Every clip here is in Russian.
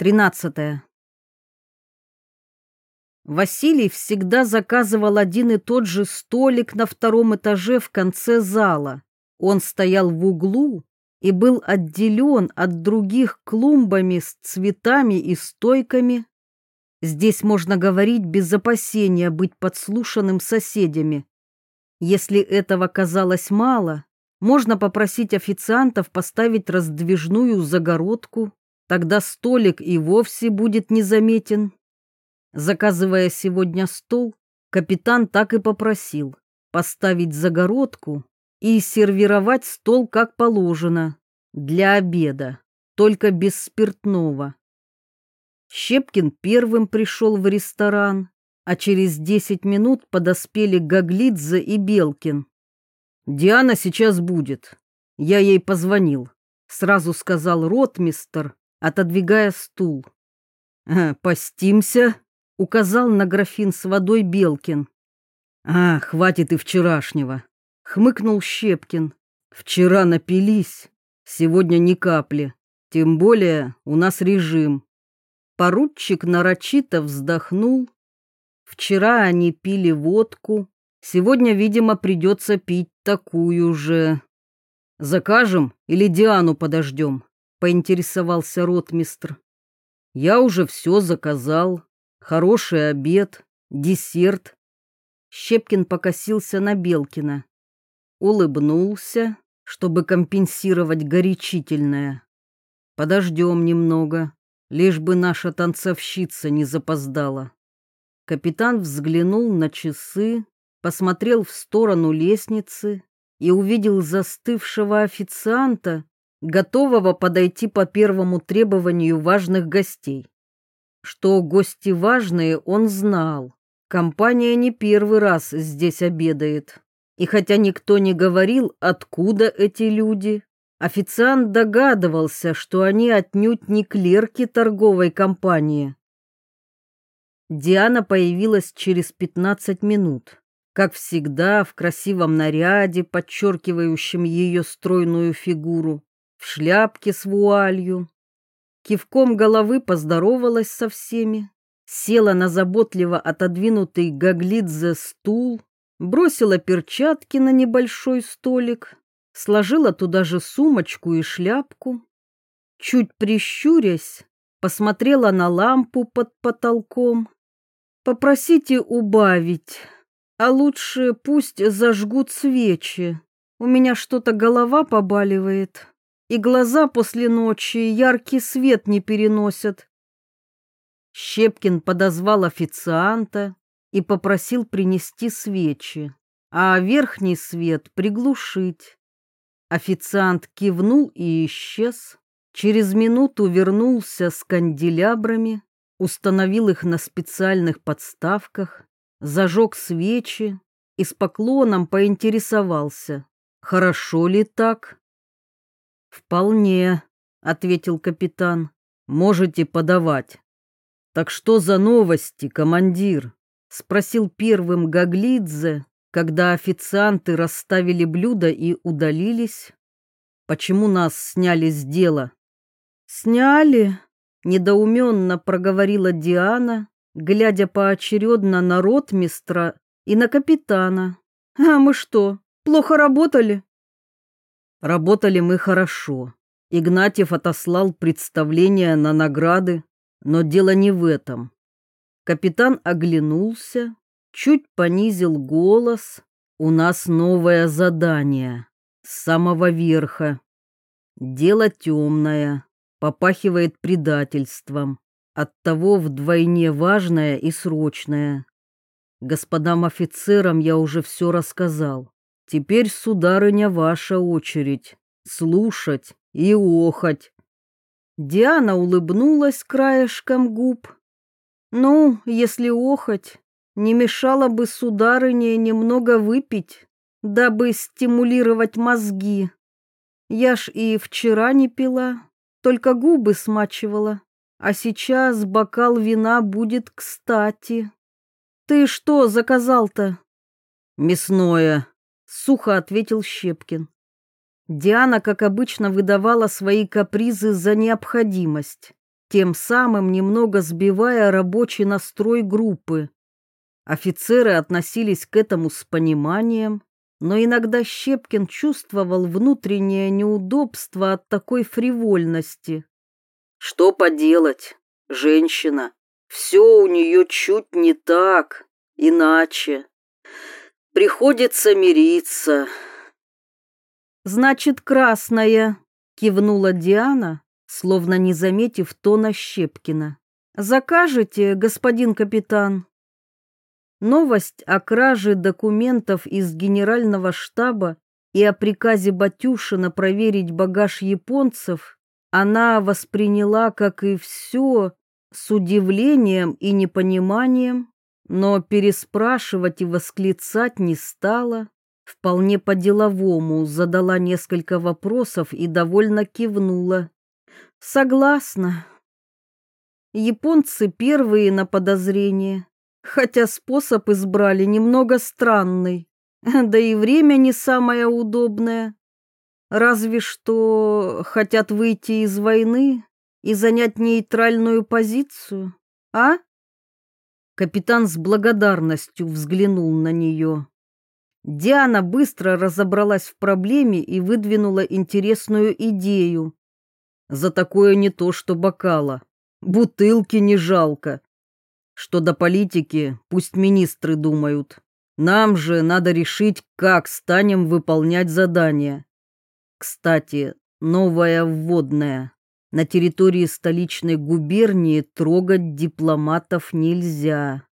Тринадцатое. Василий всегда заказывал один и тот же столик на втором этаже в конце зала. Он стоял в углу и был отделен от других клумбами с цветами и стойками. Здесь можно говорить без опасения быть подслушанным соседями. Если этого казалось мало, можно попросить официантов поставить раздвижную загородку Тогда столик и вовсе будет незаметен. Заказывая сегодня стол, капитан так и попросил поставить загородку и сервировать стол как положено, для обеда, только без спиртного. Щепкин первым пришел в ресторан, а через десять минут подоспели Гаглидзе и Белкин. «Диана сейчас будет. Я ей позвонил», — сразу сказал ротмистер, отодвигая стул. «Постимся», — указал на графин с водой Белкин. «А, хватит и вчерашнего», — хмыкнул Щепкин. «Вчера напились, сегодня ни капли, тем более у нас режим». Поручик нарочито вздохнул. Вчера они пили водку, сегодня, видимо, придется пить такую же. Закажем или Диану подождем? Поинтересовался ротмистр. Я уже все заказал. Хороший обед, десерт. Щепкин покосился на Белкина. Улыбнулся, чтобы компенсировать горячительное. Подождем немного, лишь бы наша танцовщица не запоздала. Капитан взглянул на часы, посмотрел в сторону лестницы и увидел застывшего официанта, готового подойти по первому требованию важных гостей. Что гости важные, он знал. Компания не первый раз здесь обедает. И хотя никто не говорил, откуда эти люди, официант догадывался, что они отнюдь не клерки торговой компании. Диана появилась через 15 минут. Как всегда, в красивом наряде, подчеркивающем ее стройную фигуру в шляпке с вуалью. Кивком головы поздоровалась со всеми, села на заботливо отодвинутый Гаглидзе стул, бросила перчатки на небольшой столик, сложила туда же сумочку и шляпку. Чуть прищурясь, посмотрела на лампу под потолком. «Попросите убавить, а лучше пусть зажгут свечи. У меня что-то голова побаливает» и глаза после ночи яркий свет не переносят. Щепкин подозвал официанта и попросил принести свечи, а верхний свет приглушить. Официант кивнул и исчез. Через минуту вернулся с канделябрами, установил их на специальных подставках, зажег свечи и с поклоном поинтересовался, хорошо ли так. «Вполне», — ответил капитан. «Можете подавать». «Так что за новости, командир?» — спросил первым Гаглидзе, когда официанты расставили блюда и удалились. «Почему нас сняли с дела?» «Сняли?» — недоуменно проговорила Диана, глядя поочередно на ротмистра и на капитана. «А мы что, плохо работали?» Работали мы хорошо. Игнатьев отослал представление на награды, но дело не в этом. Капитан оглянулся, чуть понизил голос. У нас новое задание с самого верха. Дело темное, попахивает предательством, оттого вдвойне важное и срочное. Господам офицерам я уже все рассказал. Теперь, сударыня, ваша очередь. Слушать и охать. Диана улыбнулась краешком губ. Ну, если охать, не мешало бы сударыне немного выпить, дабы стимулировать мозги. Я ж и вчера не пила, только губы смачивала, а сейчас бокал вина будет кстати. Ты что заказал-то? Мясное, сухо ответил Щепкин. Диана, как обычно, выдавала свои капризы за необходимость. тем самым немного сбивая рабочий настрой группы. Офицеры относились к этому с пониманием, но иногда Щепкин чувствовал внутреннее неудобство от такой фривольности. Что поделать, женщина, все у нее чуть не так, иначе. Приходится мириться. Значит, красная, кивнула Диана, словно не заметив тона Щепкина. Закажете, господин капитан? Новость о краже документов из генерального штаба и о приказе Батюшина проверить багаж японцев она восприняла, как и все, с удивлением и непониманием, но переспрашивать и восклицать не стала. Вполне по-деловому задала несколько вопросов и довольно кивнула. Согласна. Японцы первые на подозрение хотя способ избрали немного странный, да и время не самое удобное. Разве что хотят выйти из войны и занять нейтральную позицию, а? Капитан с благодарностью взглянул на нее. Диана быстро разобралась в проблеме и выдвинула интересную идею. За такое не то что бокала. Бутылки не жалко. Что до политики, пусть министры думают. Нам же надо решить, как станем выполнять задания. Кстати, новая вводная. На территории столичной губернии трогать дипломатов нельзя.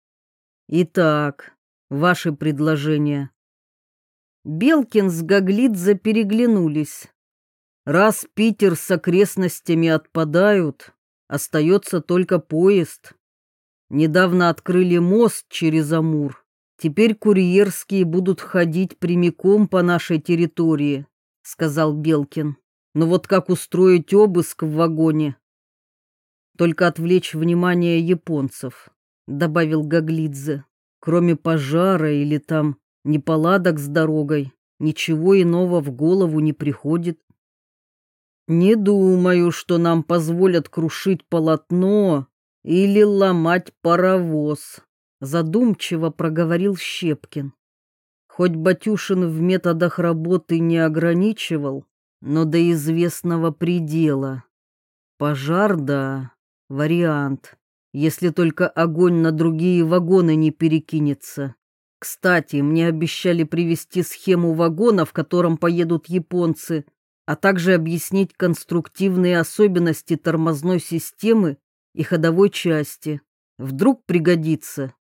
Итак, ваши предложения. Белкин с Гаглидзе переглянулись. Раз Питер с окрестностями отпадают, остается только поезд. Недавно открыли мост через Амур. Теперь курьерские будут ходить прямиком по нашей территории, сказал Белкин. Но вот как устроить обыск в вагоне? Только отвлечь внимание японцев, добавил Гаглидзе. Кроме пожара или там неполадок с дорогой, ничего иного в голову не приходит. Не думаю, что нам позволят крушить полотно или ломать паровоз, задумчиво проговорил Щепкин. Хоть Батюшин в методах работы не ограничивал, но до известного предела. Пожар, да, вариант, если только огонь на другие вагоны не перекинется. Кстати, мне обещали привезти схему вагона, в котором поедут японцы, а также объяснить конструктивные особенности тормозной системы и ходовой части. Вдруг пригодится.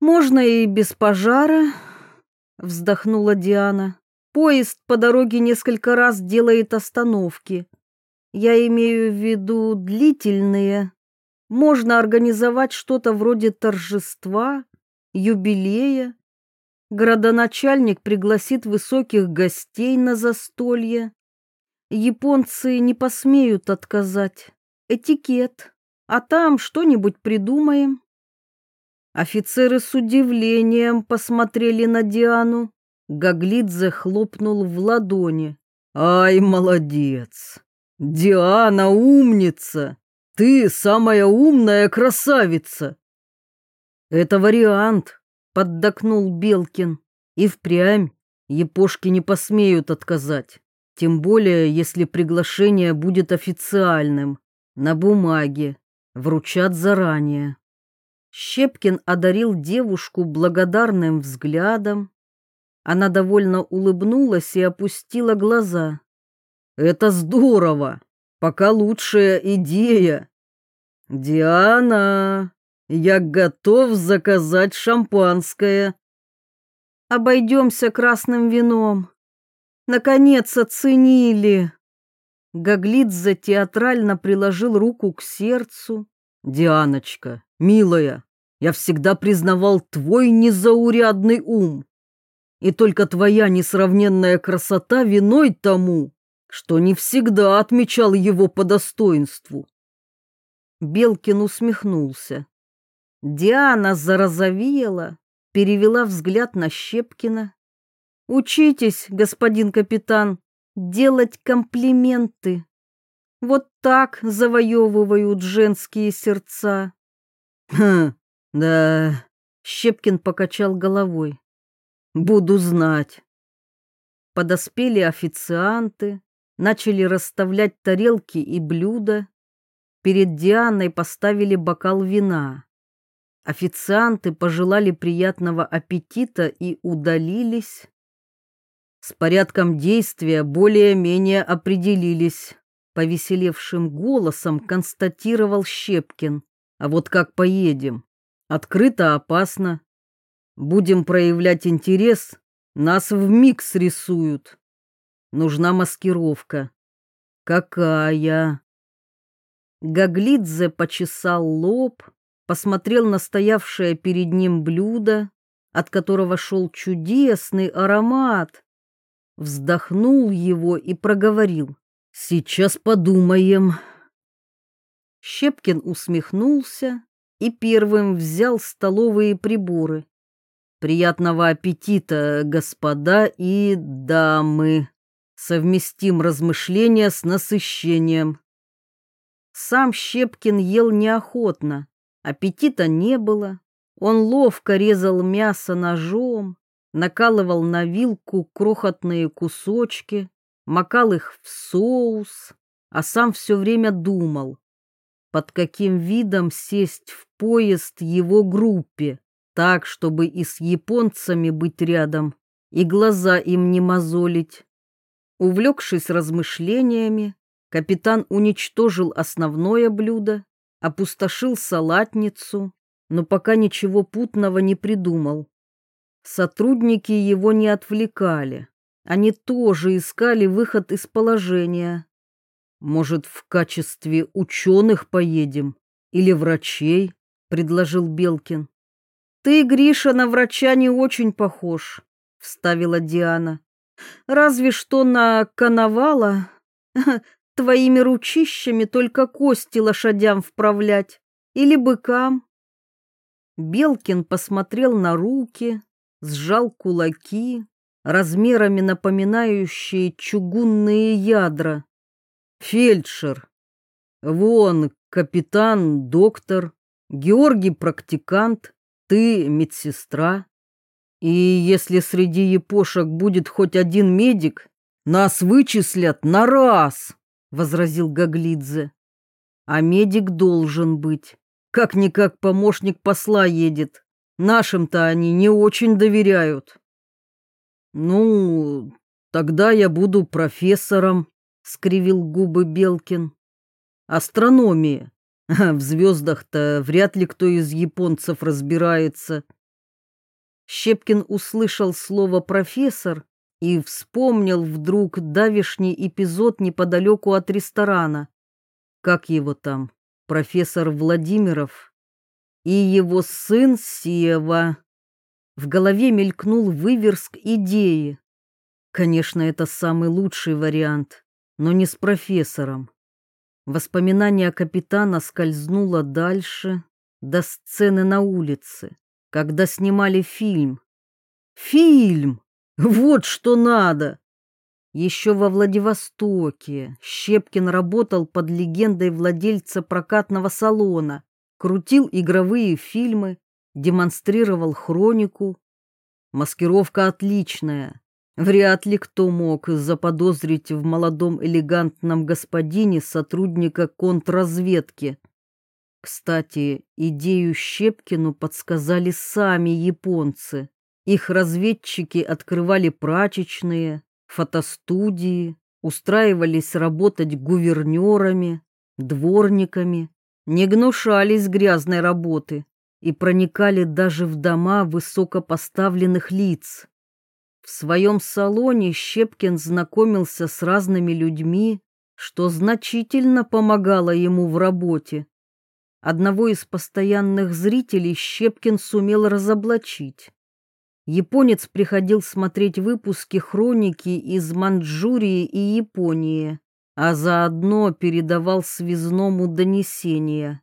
Можно и без пожара, вздохнула Диана. Поезд по дороге несколько раз делает остановки. Я имею в виду длительные. Можно организовать что-то вроде торжества, юбилея. Городоначальник пригласит высоких гостей на застолье. Японцы не посмеют отказать этикет, а там что-нибудь придумаем. Офицеры с удивлением посмотрели на Диану. Гаглидзе хлопнул в ладони. «Ай, молодец! Диана умница! Ты самая умная красавица!» «Это вариант», — поддакнул Белкин. «И впрямь епошки не посмеют отказать, тем более, если приглашение будет официальным на бумаге, вручат заранее. Щепкин одарил девушку благодарным взглядом. Она довольно улыбнулась и опустила глаза. «Это здорово! Пока лучшая идея!» «Диана, я готов заказать шампанское!» «Обойдемся красным вином!» «Наконец оценили!» Гаглидзе театрально приложил руку к сердцу. «Дианочка, милая, я всегда признавал твой незаурядный ум. И только твоя несравненная красота виной тому, что не всегда отмечал его по достоинству». Белкин усмехнулся. Диана зарозовела, перевела взгляд на Щепкина. «Учитесь, господин капитан, делать комплименты. Вот так завоевывают женские сердца. Хм, да, Щепкин покачал головой. Буду знать. Подоспели официанты, начали расставлять тарелки и блюда. Перед Дианой поставили бокал вина. Официанты пожелали приятного аппетита и удалились. С порядком действия более-менее определились, повеселевшим голосом констатировал Щепкин. А вот как поедем? Открыто опасно. Будем проявлять интерес, нас в миг срисуют. Нужна маскировка. Какая? Гаглидзе почесал лоб, посмотрел на стоявшее перед ним блюдо, от которого шел чудесный аромат, вздохнул его и проговорил. «Сейчас подумаем». Щепкин усмехнулся и первым взял столовые приборы. «Приятного аппетита, господа и дамы!» Совместим размышления с насыщением. Сам Щепкин ел неохотно, аппетита не было. Он ловко резал мясо ножом, накалывал на вилку крохотные кусочки, макал их в соус, а сам все время думал, под каким видом сесть в поезд его группе, так, чтобы и с японцами быть рядом, и глаза им не мозолить. Увлекшись размышлениями, капитан уничтожил основное блюдо, опустошил салатницу, но пока ничего путного не придумал. Сотрудники его не отвлекали. Они тоже искали выход из положения. Может, в качестве ученых поедем? Или врачей? Предложил Белкин. Ты, Гриша, на врача не очень похож, вставила Диана. Разве что на коновала. Твоими ручищами только кости лошадям вправлять. Или быкам. Белкин посмотрел на руки, сжал кулаки, размерами напоминающие чугунные ядра. Фельдшер. Вон капитан, доктор, Георгий практикант, ты медсестра. И если среди епошек будет хоть один медик, нас вычислят на раз, возразил Гаглидзе. А медик должен быть. Как-никак помощник посла едет. Нашим-то они не очень доверяют. Ну, тогда я буду профессором, скривил губы Белкин. Астрономия. в звездах-то вряд ли кто из японцев разбирается. Щепкин услышал слово профессор и вспомнил вдруг давишний эпизод неподалеку от ресторана. Как его там? Профессор Владимиров и его сын Сева. В голове мелькнул выверск идеи. Конечно, это самый лучший вариант, но не с профессором. Воспоминание капитана скользнуло дальше, до сцены на улице, когда снимали фильм. Фильм! Вот что надо! Еще во Владивостоке Щепкин работал под легендой владельца прокатного салона, крутил игровые фильмы, демонстрировал хронику. Маскировка отличная. Вряд ли кто мог заподозрить в молодом элегантном господине сотрудника контрразведки. Кстати, идею Щепкину подсказали сами японцы. Их разведчики открывали прачечные, фотостудии, устраивались работать гувернерами, дворниками, не гнушались грязной работы и проникали даже в дома высокопоставленных лиц. В своем салоне Щепкин знакомился с разными людьми, что значительно помогало ему в работе. Одного из постоянных зрителей Щепкин сумел разоблачить. Японец приходил смотреть выпуски хроники из Манчжурии и Японии а заодно передавал связному донесения.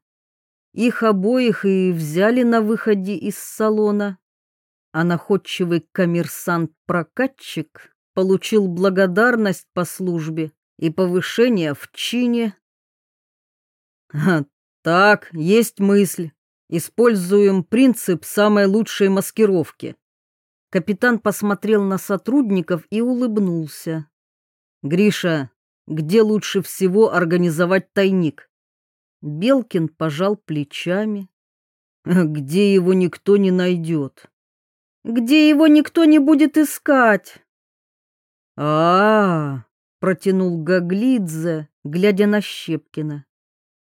Их обоих и взяли на выходе из салона, а находчивый коммерсант-прокатчик получил благодарность по службе и повышение в чине, Так, есть мысль. Используем принцип самой лучшей маскировки. Капитан посмотрел на сотрудников и улыбнулся. Гриша, где лучше всего организовать тайник? Белкин пожал плечами. Где его никто не найдет? Где его никто не будет искать? А, -а, -а протянул Гаглидзе, глядя на Щепкина.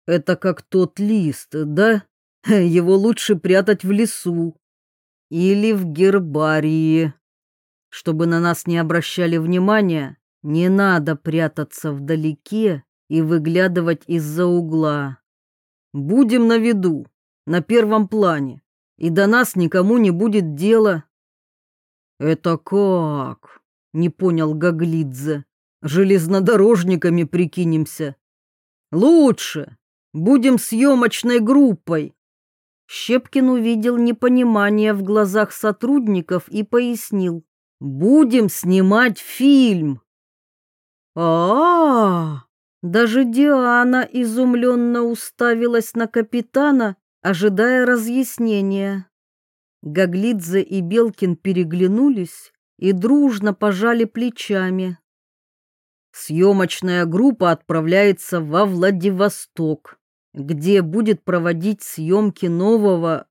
Это как тот лист, да? Его лучше прятать в лесу или в гербарии. Чтобы на нас не обращали внимания, не надо прятаться вдалеке и выглядывать из-за угла. Будем на виду, на первом плане, и до нас никому не будет дела. Это как? Не понял Гаглидзе. Железнодорожниками прикинемся. Лучше. Будем съемочной группой. Щепкин увидел непонимание в глазах сотрудников и пояснил. Будем снимать фильм. А, -а, -а Даже Диана изумленно уставилась на капитана, ожидая разъяснения. Гаглидзе и Белкин переглянулись и дружно пожали плечами. Съемочная группа отправляется во Владивосток, где будет проводить съемки нового,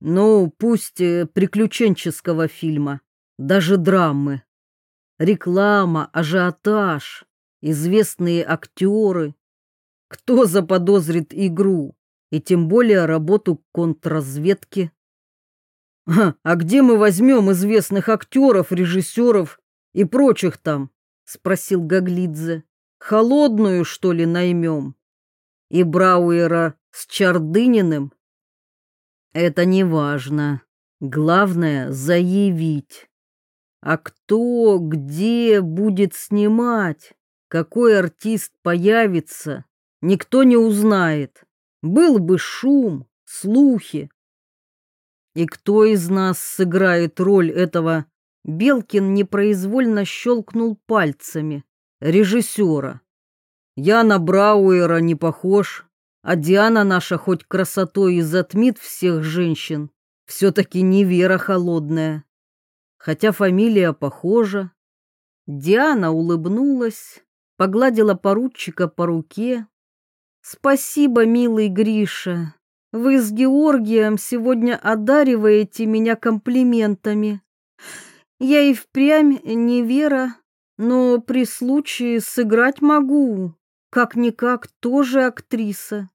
ну, пусть э, приключенческого фильма, даже драмы. Реклама, ажиотаж, известные актеры. Кто заподозрит игру, и тем более работу контрразведки? А где мы возьмем известных актеров, режиссеров и прочих там? Спросил Гаглидзе. Холодную, что ли, наймем? И Брауэра с Чардыниным? Это не важно. Главное — заявить. А кто, где будет снимать? Какой артист появится? Никто не узнает. Был бы шум, слухи. И кто из нас сыграет роль этого? Белкин непроизвольно щелкнул пальцами. Режиссера. Я на Брауэра не похож, а Диана наша хоть красотой и затмит всех женщин, все-таки не Вера холодная. Хотя фамилия похожа. Диана улыбнулась, погладила поручика по руке. «Спасибо, милый Гриша. Вы с Георгием сегодня одариваете меня комплиментами. Я и впрямь не Вера, но при случае сыграть могу. Как-никак тоже актриса.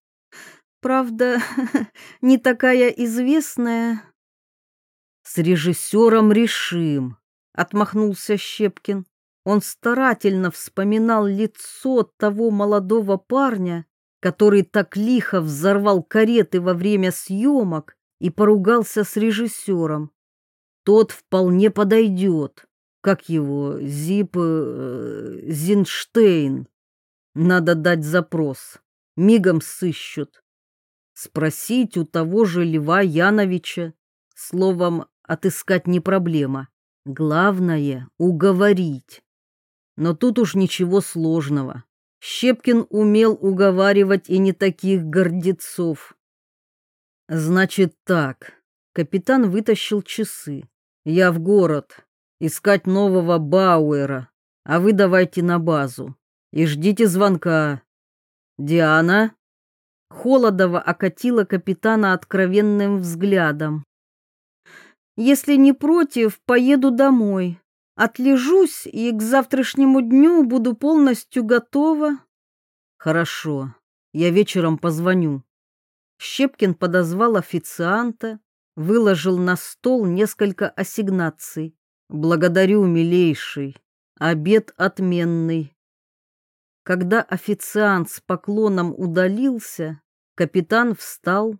Правда, не такая известная. С режиссером решим, отмахнулся Щепкин. Он старательно вспоминал лицо того молодого парня, который так лихо взорвал кареты во время съемок и поругался с режиссером. Тот вполне подойдет. Как его, Зип... Э, Зинштейн. Надо дать запрос. Мигом сыщут. Спросить у того же Льва Яновича. Словом, отыскать не проблема. Главное — уговорить. Но тут уж ничего сложного. Щепкин умел уговаривать и не таких гордецов. Значит так, капитан вытащил часы. Я в город, искать нового Бауэра, а вы давайте на базу и ждите звонка. Диана? Холодова окатила капитана откровенным взглядом. Если не против, поеду домой. Отлежусь и к завтрашнему дню буду полностью готова. Хорошо, я вечером позвоню. Щепкин подозвал официанта, выложил на стол несколько ассигнаций. Благодарю, милейший. Обед отменный. Когда официант с поклоном удалился, капитан встал.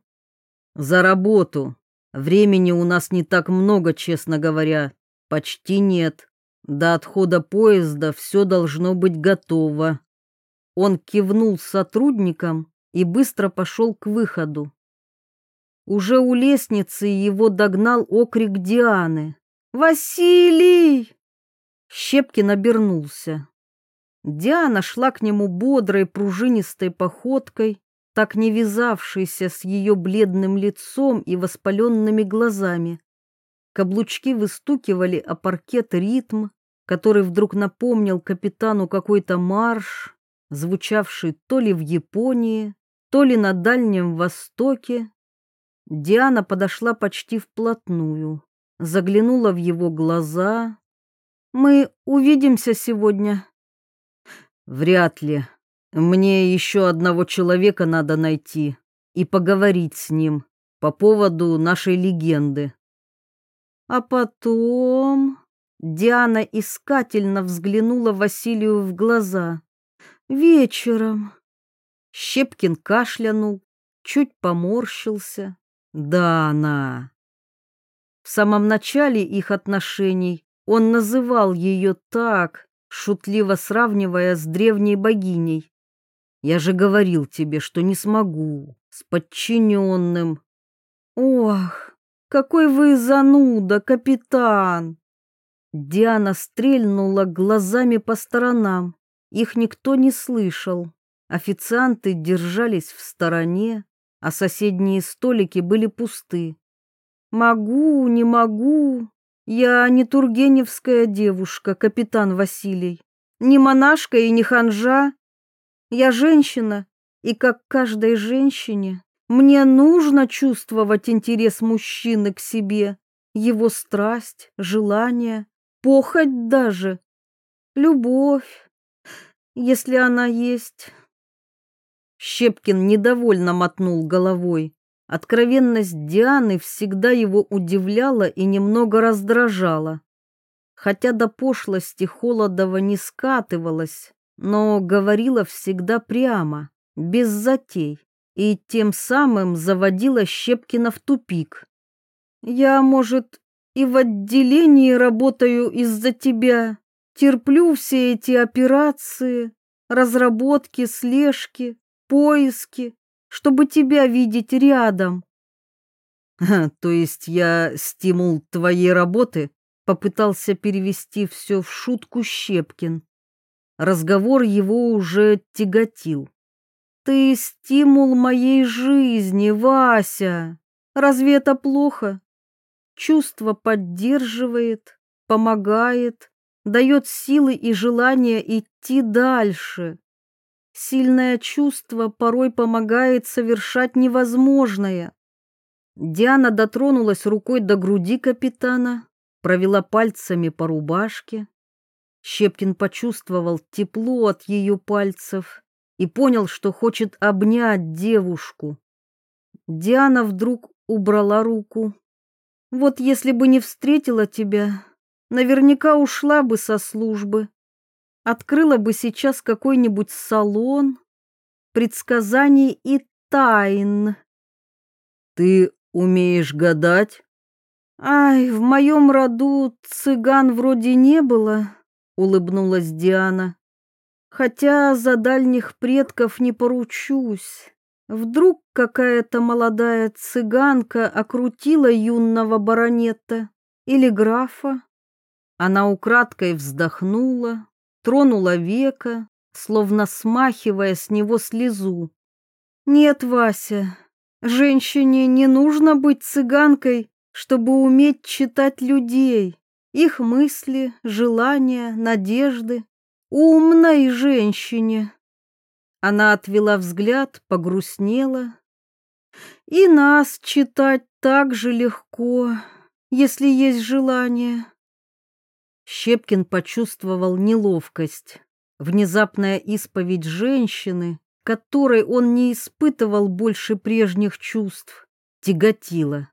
За работу. Времени у нас не так много, честно говоря. Почти нет. До отхода поезда все должно быть готово. Он кивнул сотрудникам и быстро пошел к выходу. Уже у лестницы его догнал окрик Дианы. «Василий!» Щепкин обернулся. Диана шла к нему бодрой пружинистой походкой, так не вязавшийся с ее бледным лицом и воспаленными глазами. Каблучки выстукивали о паркет ритм, который вдруг напомнил капитану какой-то марш, звучавший то ли в Японии, то ли на Дальнем Востоке. Диана подошла почти вплотную, заглянула в его глаза. «Мы увидимся сегодня?» «Вряд ли. Мне еще одного человека надо найти и поговорить с ним по поводу нашей легенды». А потом Диана искательно взглянула Василию в глаза. Вечером. Щепкин кашлянул, чуть поморщился. Да, она. В самом начале их отношений он называл ее так, шутливо сравнивая с древней богиней. Я же говорил тебе, что не смогу с подчиненным. Ох, какой вы зануда, капитан! Диана стрельнула глазами по сторонам. Их никто не слышал. Официанты держались в стороне, а соседние столики были пусты. «Могу, не могу. Я не тургеневская девушка, капитан Василий. Не монашка и не ханжа. Я женщина, и как каждой женщине мне нужно чувствовать интерес мужчины к себе, его страсть, желание, похоть даже, любовь, если она есть. Щепкин недовольно мотнул головой. Откровенность Дианы всегда его удивляла и немного раздражала. Хотя до пошлости Холодова не скатывалась, но говорила всегда прямо, без затей и тем самым заводила Щепкина в тупик. «Я, может, и в отделении работаю из-за тебя, терплю все эти операции, разработки, слежки, поиски, чтобы тебя видеть рядом». «То есть я стимул твоей работы?» Попытался перевести все в шутку Щепкин. Разговор его уже тяготил. Ты стимул моей жизни, Вася. Разве это плохо? Чувство поддерживает, помогает, дает силы и желание идти дальше. Сильное чувство порой помогает совершать невозможное. Диана дотронулась рукой до груди капитана, провела пальцами по рубашке. Щепкин почувствовал тепло от ее пальцев и понял, что хочет обнять девушку. Диана вдруг убрала руку. Вот если бы не встретила тебя, наверняка ушла бы со службы. Открыла бы сейчас какой-нибудь салон предсказаний и тайн. Ты умеешь гадать? Ай, в моем роду цыган вроде не было, улыбнулась Диана. Хотя за дальних предков не поручусь. Вдруг какая-то молодая цыганка окрутила юного баронета или графа. Она украдкой вздохнула, тронула века, словно смахивая с него слезу. Нет, Вася, женщине не нужно быть цыганкой, чтобы уметь читать людей, их мысли, желания, надежды умной женщине. Она отвела взгляд, погрустнела. И нас читать так же легко, если есть желание. Щепкин почувствовал неловкость. Внезапная исповедь женщины, которой он не испытывал больше прежних чувств, тяготила.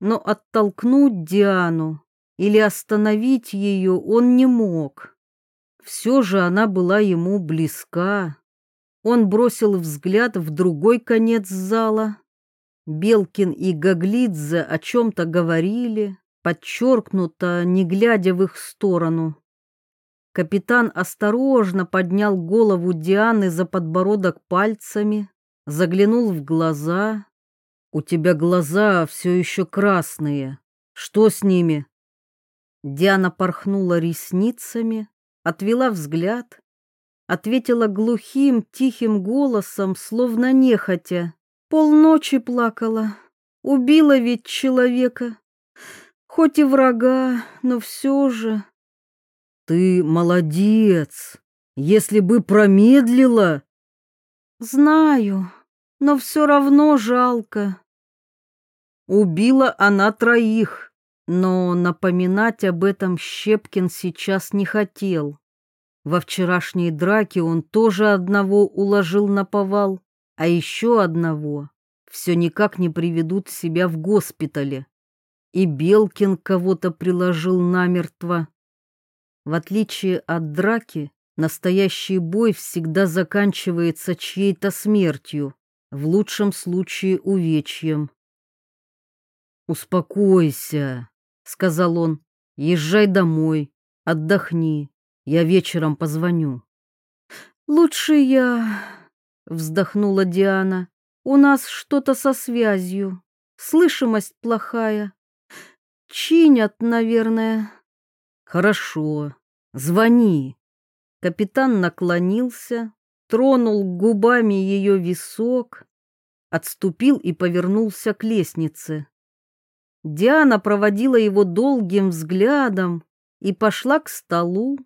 Но оттолкнуть Диану или остановить ее он не мог. Все же она была ему близка. Он бросил взгляд в другой конец зала. Белкин и Гаглидзе о чем-то говорили, подчеркнуто, не глядя в их сторону. Капитан осторожно поднял голову Дианы за подбородок пальцами, заглянул в глаза. «У тебя глаза все еще красные. Что с ними?» Диана порхнула ресницами, отвела взгляд. ответила глухим, тихим голосом, словно нехотя. Полночи плакала. Убила ведь человека. Хоть и врага, но все же. Ты молодец. Если бы промедлила... Знаю, но все равно жалко. Убила она троих, но напоминать об этом Щепкин сейчас не хотел. Во вчерашней драке он тоже одного уложил на повал, а еще одного все никак не приведут себя в госпитале. И Белкин кого-то приложил намертво. В отличие от драки, настоящий бой всегда заканчивается чьей-то смертью, в лучшем случае увечьем. «Успокойся», — сказал он, — «езжай домой, отдохни, я вечером позвоню». «Лучше я...» — вздохнула Диана. «У нас что-то со связью, слышимость плохая. Чинят, наверное». «Хорошо, звони». Капитан наклонился, тронул губами ее висок, отступил и повернулся к лестнице. Диана проводила его долгим взглядом и пошла к столу,